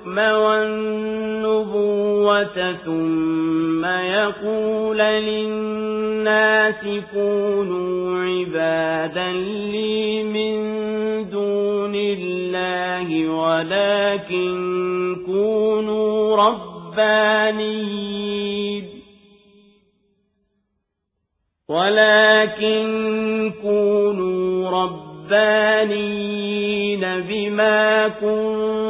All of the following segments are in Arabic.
الْحُكْمَ وَالنُّبُوَّةَ ثُمَّ يَقُولَ لِلنَّاسِ كُونُوا عِبَادًا لِّي مِن دُونِ اللَّهِ وَلَكِن كُونُوا رَبَّانِيِّينَ وَلَكِن كُونُوا رَبَّانِيِّينَ بِمَا كُنتُمْ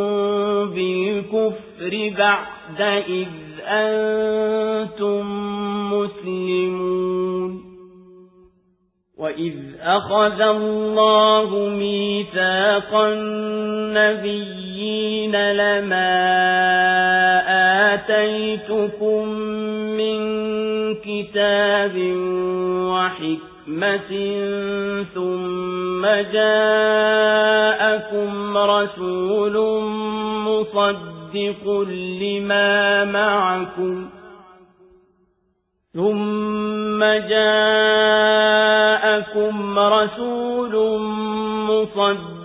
بالكفر بعد إذ أنتم مسلمون وإذ أخذ الله ميثاق النبيين لما آتيتكم كتاب وحكمة حكمة ثم جاءكم رسول مصدق لما معكم ثم جاءكم رسول مصدق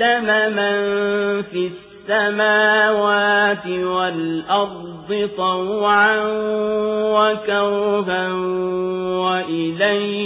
أسلم من في السماوات والأرض طوعا وكرها وإليه